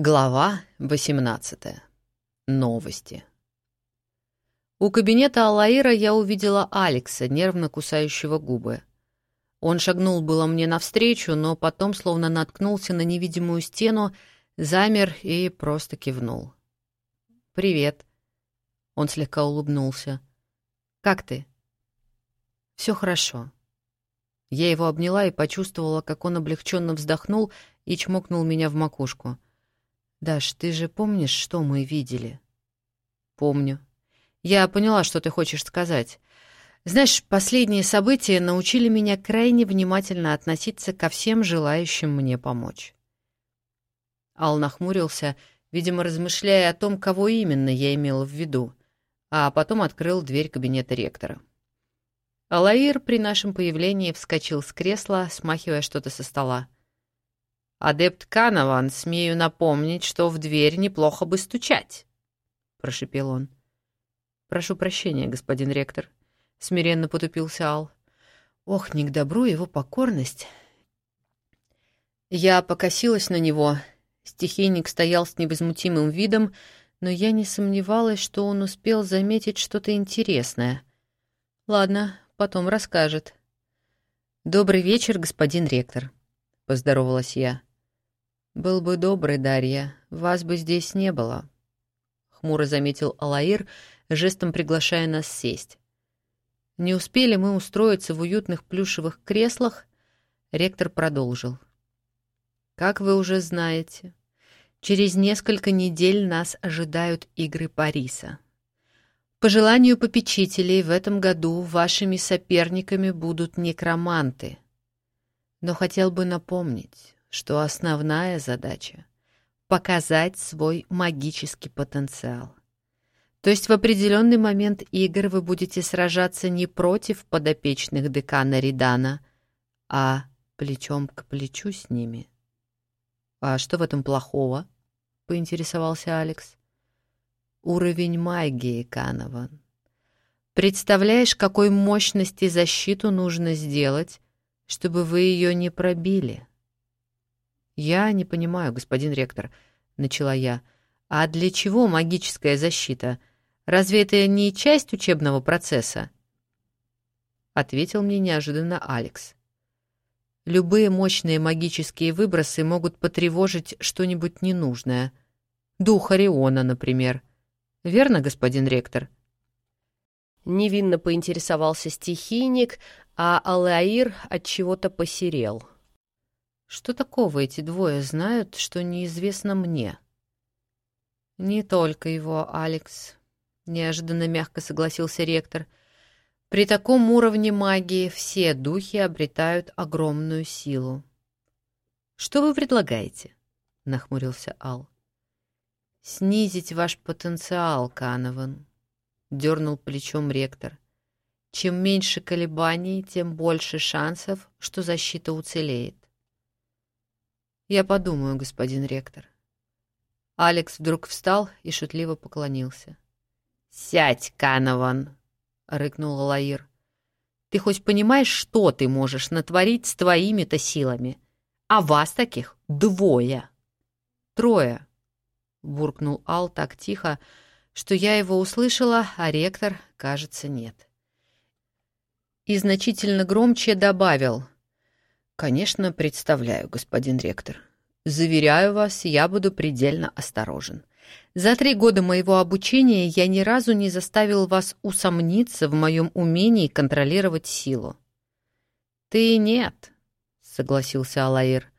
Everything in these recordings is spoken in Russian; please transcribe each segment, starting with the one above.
Глава 18. Новости. У кабинета Алаира я увидела Алекса, нервно кусающего губы. Он шагнул было мне навстречу, но потом словно наткнулся на невидимую стену, замер и просто кивнул. «Привет». Он слегка улыбнулся. «Как ты?» «Все хорошо». Я его обняла и почувствовала, как он облегченно вздохнул и чмокнул меня в макушку — «Даш, ты же помнишь, что мы видели?» «Помню. Я поняла, что ты хочешь сказать. Знаешь, последние события научили меня крайне внимательно относиться ко всем желающим мне помочь». Ал нахмурился, видимо, размышляя о том, кого именно я имела в виду, а потом открыл дверь кабинета ректора. Алаир при нашем появлении вскочил с кресла, смахивая что-то со стола. «Адепт Канован, смею напомнить, что в дверь неплохо бы стучать», — прошепел он. «Прошу прощения, господин ректор», — смиренно потупился Ал. «Ох, не к добру его покорность». Я покосилась на него. Стихийник стоял с невозмутимым видом, но я не сомневалась, что он успел заметить что-то интересное. «Ладно, потом расскажет». «Добрый вечер, господин ректор», — поздоровалась я. «Был бы добрый, Дарья, вас бы здесь не было», — хмуро заметил Алаир, жестом приглашая нас сесть. Не успели мы устроиться в уютных плюшевых креслах, ректор продолжил. «Как вы уже знаете, через несколько недель нас ожидают игры Париса. По желанию попечителей в этом году вашими соперниками будут некроманты. Но хотел бы напомнить, что основная задача — показать свой магический потенциал. То есть в определенный момент игр вы будете сражаться не против подопечных декана Ридана, а плечом к плечу с ними. «А что в этом плохого?» — поинтересовался Алекс. «Уровень магии, Канован. Представляешь, какой мощности защиту нужно сделать, чтобы вы ее не пробили?» «Я не понимаю, господин ректор», — начала я. «А для чего магическая защита? Разве это не часть учебного процесса?» Ответил мне неожиданно Алекс. «Любые мощные магические выбросы могут потревожить что-нибудь ненужное. Дух Ориона, например. Верно, господин ректор?» Невинно поинтересовался стихийник, а Алаир от чего-то посерел. Что такого эти двое знают, что неизвестно мне? Не только его, Алекс, неожиданно мягко согласился ректор. При таком уровне магии все духи обретают огромную силу. Что вы предлагаете? нахмурился Ал. Снизить ваш потенциал, Канован, дернул плечом ректор. Чем меньше колебаний, тем больше шансов, что защита уцелеет. «Я подумаю, господин ректор». Алекс вдруг встал и шутливо поклонился. «Сядь, Канован!» — рыкнул Лаир. «Ты хоть понимаешь, что ты можешь натворить с твоими-то силами? А вас таких двое!» «Трое!» — буркнул Ал так тихо, что я его услышала, а ректор, кажется, нет. И значительно громче добавил — «Конечно, представляю, господин ректор. Заверяю вас, я буду предельно осторожен. За три года моего обучения я ни разу не заставил вас усомниться в моем умении контролировать силу». «Ты нет», — согласился Алаир.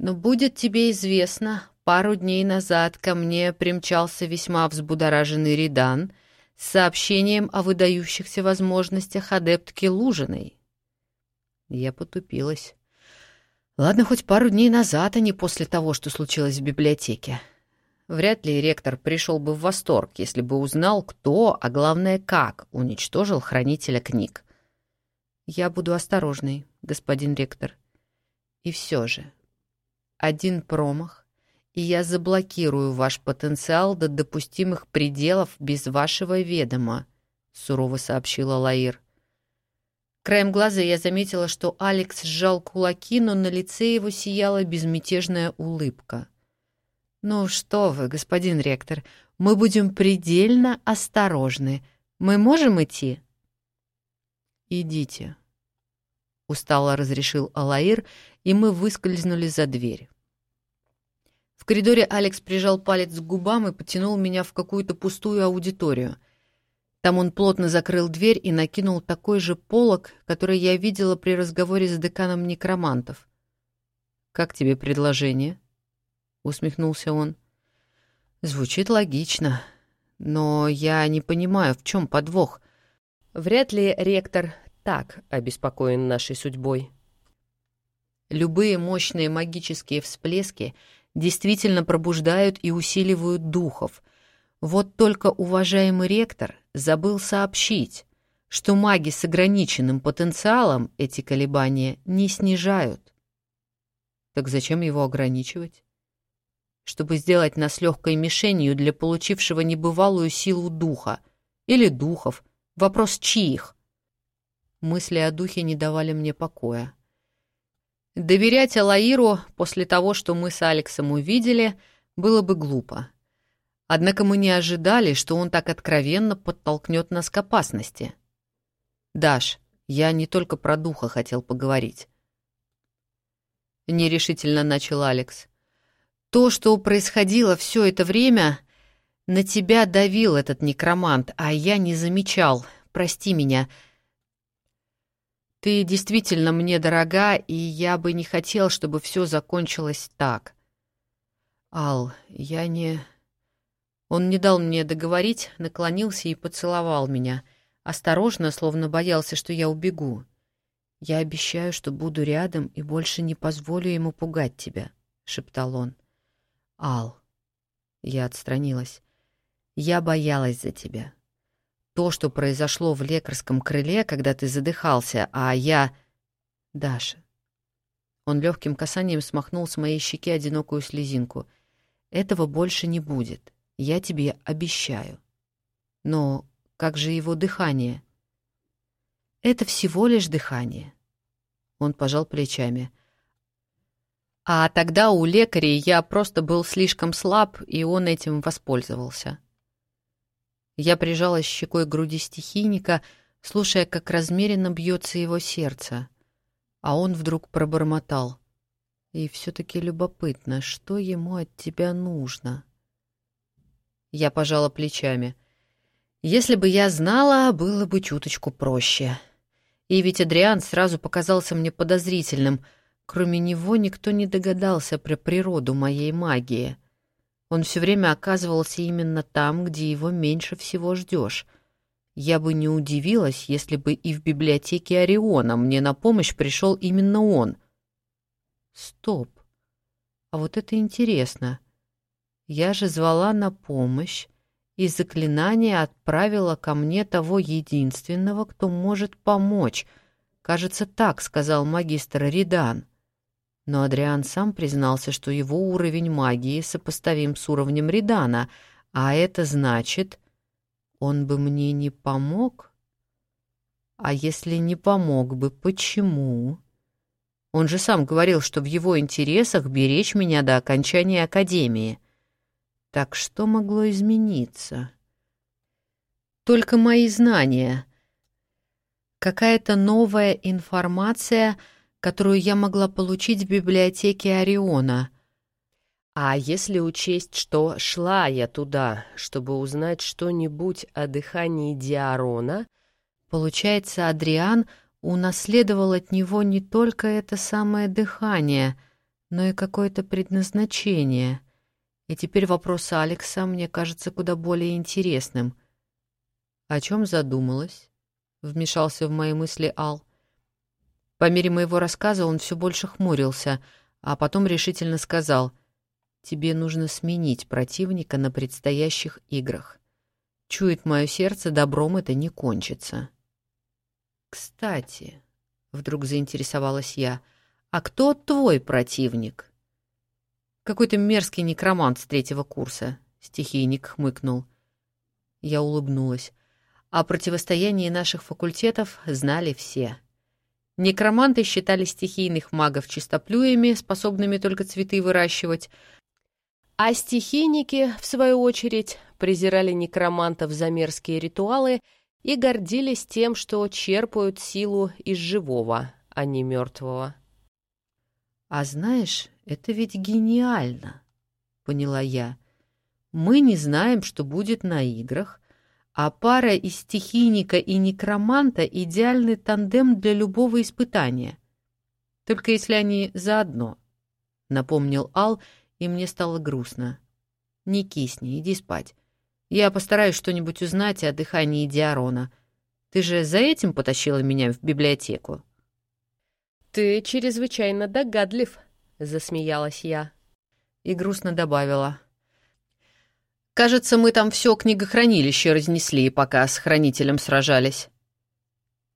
«Но будет тебе известно, пару дней назад ко мне примчался весьма взбудораженный Ридан с сообщением о выдающихся возможностях адептки Лужиной». Я потупилась. Ладно, хоть пару дней назад, а не после того, что случилось в библиотеке. Вряд ли ректор пришел бы в восторг, если бы узнал, кто, а главное, как уничтожил хранителя книг. Я буду осторожной, господин ректор. И все же, один промах, и я заблокирую ваш потенциал до допустимых пределов без вашего ведома, сурово сообщила Лаир. Краем глаза я заметила, что Алекс сжал кулаки, но на лице его сияла безмятежная улыбка. Ну что вы, господин ректор, мы будем предельно осторожны. Мы можем идти? Идите. Устало разрешил Алаир, и мы выскользнули за дверь. В коридоре Алекс прижал палец к губам и потянул меня в какую-то пустую аудиторию. Там он плотно закрыл дверь и накинул такой же полог, который я видела при разговоре с деканом некромантов. «Как тебе предложение?» — усмехнулся он. «Звучит логично, но я не понимаю, в чем подвох. Вряд ли ректор так обеспокоен нашей судьбой». Любые мощные магические всплески действительно пробуждают и усиливают духов. Вот только уважаемый ректор забыл сообщить, что маги с ограниченным потенциалом эти колебания не снижают. Так зачем его ограничивать? Чтобы сделать нас легкой мишенью для получившего небывалую силу духа. Или духов. Вопрос чьих? Мысли о духе не давали мне покоя. Доверять Алаиру после того, что мы с Алексом увидели, было бы глупо. Однако мы не ожидали, что он так откровенно подтолкнет нас к опасности. «Даш, я не только про духа хотел поговорить нерешительно начал Алекс. То, что происходило все это время, на тебя давил этот некромант, а я не замечал. Прости меня. Ты действительно мне дорога, и я бы не хотел, чтобы все закончилось так. Ал, я не... Он не дал мне договорить, наклонился и поцеловал меня. Осторожно, словно боялся, что я убегу. «Я обещаю, что буду рядом и больше не позволю ему пугать тебя», — шептал он. «Ал». Я отстранилась. «Я боялась за тебя. То, что произошло в лекарском крыле, когда ты задыхался, а я...» «Даша». Он легким касанием смахнул с моей щеки одинокую слезинку. «Этого больше не будет. Я тебе обещаю». «Но как же его дыхание?» Это всего лишь дыхание. Он пожал плечами. А тогда у лекарей я просто был слишком слаб, и он этим воспользовался. Я прижалась щекой к груди стихийника, слушая, как размеренно бьется его сердце. А он вдруг пробормотал. И все-таки любопытно, что ему от тебя нужно? Я пожала плечами. Если бы я знала, было бы чуточку проще. И ведь Адриан сразу показался мне подозрительным. Кроме него никто не догадался про природу моей магии. Он все время оказывался именно там, где его меньше всего ждешь. Я бы не удивилась, если бы и в библиотеке Ориона мне на помощь пришел именно он. Стоп. А вот это интересно. Я же звала на помощь, и заклинание отправило ко мне того единственного, кто может помочь. Кажется, так сказал магистр Ридан. Но Адриан сам признался, что его уровень магии сопоставим с уровнем Ридана, а это значит, он бы мне не помог? А если не помог бы, почему? Он же сам говорил, что в его интересах беречь меня до окончания академии. Так что могло измениться? Только мои знания. Какая-то новая информация, которую я могла получить в библиотеке Ориона. А если учесть, что шла я туда, чтобы узнать что-нибудь о дыхании Диарона, получается, Адриан унаследовал от него не только это самое дыхание, но и какое-то предназначение — и теперь вопрос Алекса мне кажется куда более интересным. «О чем задумалась?» — вмешался в мои мысли Ал. По мере моего рассказа он все больше хмурился, а потом решительно сказал, «Тебе нужно сменить противника на предстоящих играх. Чует мое сердце, добром это не кончится». «Кстати», — вдруг заинтересовалась я, «а кто твой противник?» Какой-то мерзкий некромант с третьего курса. Стихийник хмыкнул. Я улыбнулась. О противостоянии наших факультетов знали все. Некроманты считали стихийных магов чистоплюями, способными только цветы выращивать, А стихийники, в свою очередь, презирали некромантов за мерзкие ритуалы и гордились тем, что черпают силу из живого, а не мертвого. «А знаешь, это ведь гениально!» — поняла я. «Мы не знаем, что будет на играх, а пара из стихийника и некроманта — идеальный тандем для любого испытания. Только если они заодно», — напомнил Ал, и мне стало грустно. «Не кисни, иди спать. Я постараюсь что-нибудь узнать о дыхании Диарона. Ты же за этим потащила меня в библиотеку?» «Ты чрезвычайно догадлив», — засмеялась я. И грустно добавила. «Кажется, мы там все книгохранилище разнесли, пока с хранителем сражались.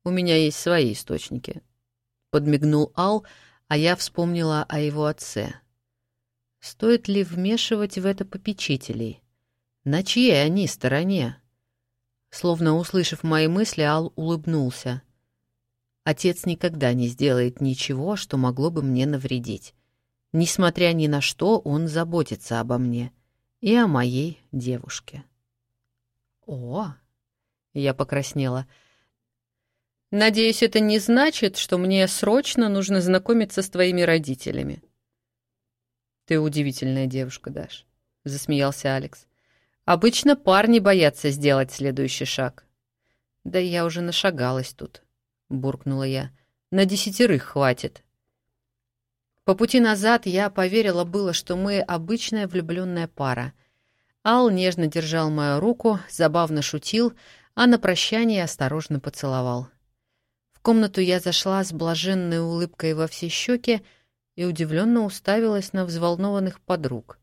У меня есть свои источники». Подмигнул Ал, а я вспомнила о его отце. Стоит ли вмешивать в это попечителей? На чьей они стороне? Словно услышав мои мысли, Ал улыбнулся. Отец никогда не сделает ничего, что могло бы мне навредить. Несмотря ни на что, он заботится обо мне и о моей девушке. О, я покраснела. Надеюсь, это не значит, что мне срочно нужно знакомиться с твоими родителями. Ты удивительная девушка, Даш, засмеялся Алекс. Обычно парни боятся сделать следующий шаг. Да я уже нашагалась тут буркнула я. «На десятерых хватит». По пути назад я поверила было, что мы обычная влюбленная пара. Ал нежно держал мою руку, забавно шутил, а на прощание осторожно поцеловал. В комнату я зашла с блаженной улыбкой во все щеки и удивленно уставилась на взволнованных подруг.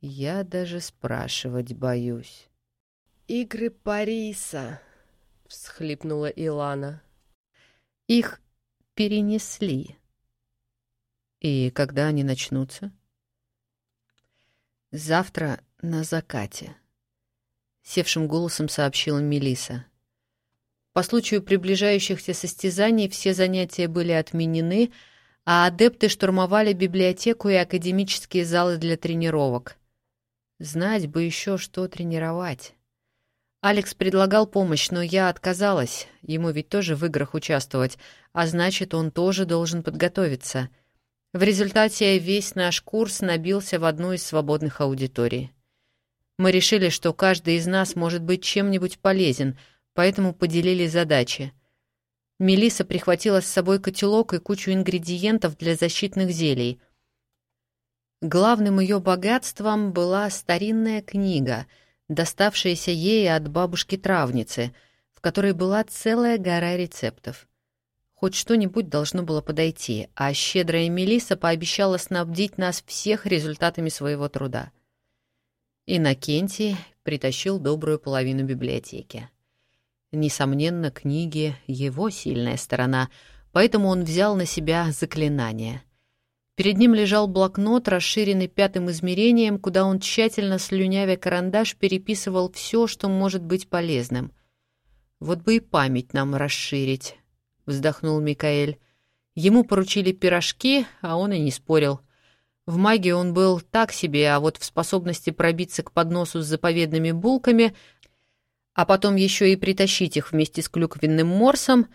Я даже спрашивать боюсь. «Игры Париса», — всхлипнула Илана. «Их перенесли. И когда они начнутся?» «Завтра на закате», — севшим голосом сообщила Мелиса. По случаю приближающихся состязаний все занятия были отменены, а адепты штурмовали библиотеку и академические залы для тренировок. Знать бы еще, что тренировать. Алекс предлагал помощь, но я отказалась. Ему ведь тоже в играх участвовать, а значит, он тоже должен подготовиться. В результате весь наш курс набился в одну из свободных аудиторий. Мы решили, что каждый из нас может быть чем-нибудь полезен, поэтому поделили задачи. Мелиса прихватила с собой котелок и кучу ингредиентов для защитных зелий. Главным ее богатством была старинная книга — доставшаяся ей от бабушки-травницы, в которой была целая гора рецептов. Хоть что-нибудь должно было подойти, а щедрая Мелиса пообещала снабдить нас всех результатами своего труда. Иннокентий притащил добрую половину библиотеки. Несомненно, книги — его сильная сторона, поэтому он взял на себя заклинание — Перед ним лежал блокнот, расширенный пятым измерением, куда он тщательно слюнявя карандаш переписывал все, что может быть полезным. «Вот бы и память нам расширить», — вздохнул Микаэль. Ему поручили пирожки, а он и не спорил. В магии он был так себе, а вот в способности пробиться к подносу с заповедными булками, а потом еще и притащить их вместе с клюквенным морсом,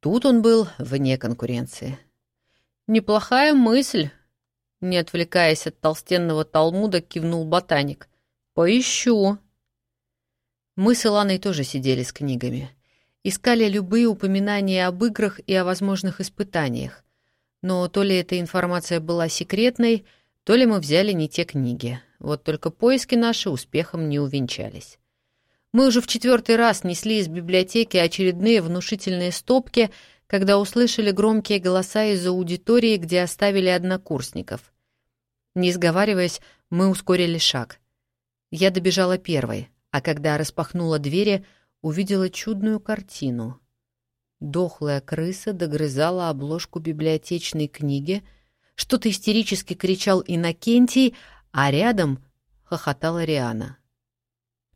тут он был вне конкуренции. «Неплохая мысль», — не отвлекаясь от толстенного талмуда, кивнул ботаник. «Поищу». Мы с Иланой тоже сидели с книгами. Искали любые упоминания об играх и о возможных испытаниях. Но то ли эта информация была секретной, то ли мы взяли не те книги. Вот только поиски наши успехом не увенчались. Мы уже в четвертый раз несли из библиотеки очередные внушительные стопки — когда услышали громкие голоса из аудитории, где оставили однокурсников. Не сговариваясь, мы ускорили шаг. Я добежала первой, а когда распахнула двери, увидела чудную картину. Дохлая крыса догрызала обложку библиотечной книги, что-то истерически кричал Иннокентий, а рядом хохотала Риана.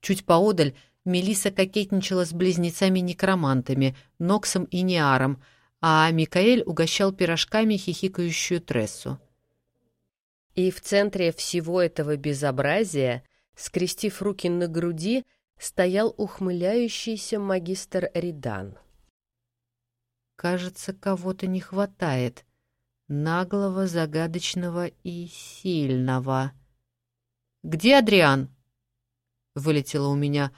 Чуть поодаль Мелиса кокетничала с близнецами-некромантами, Ноксом и Неаром, а Микаэль угощал пирожками хихикающую Трессу. И в центре всего этого безобразия, скрестив руки на груди, стоял ухмыляющийся магистр Ридан. «Кажется, кого-то не хватает. Наглого, загадочного и сильного». «Где Адриан?» — вылетело у меня.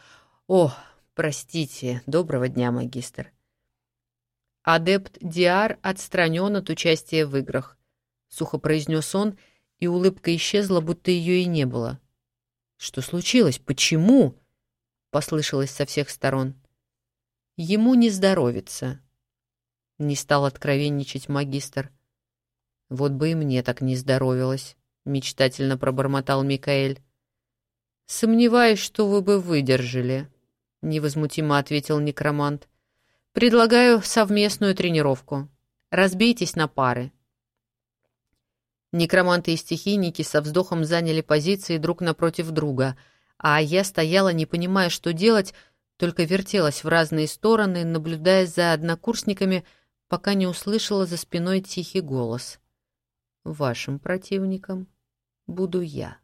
«О, простите, доброго дня, магистр». «Адепт Диар отстранен от участия в играх», — сухо произнес он, и улыбка исчезла, будто ее и не было. «Что случилось? Почему?» — послышалось со всех сторон. «Ему не здоровится», — не стал откровенничать магистр. «Вот бы и мне так не здоровилось», — мечтательно пробормотал Микаэль. «Сомневаюсь, что вы бы выдержали», — невозмутимо ответил некромант. «Предлагаю совместную тренировку. Разбейтесь на пары». Некроманты и стихийники со вздохом заняли позиции друг напротив друга, а я стояла, не понимая, что делать, только вертелась в разные стороны, наблюдая за однокурсниками, пока не услышала за спиной тихий голос. «Вашим противником буду я».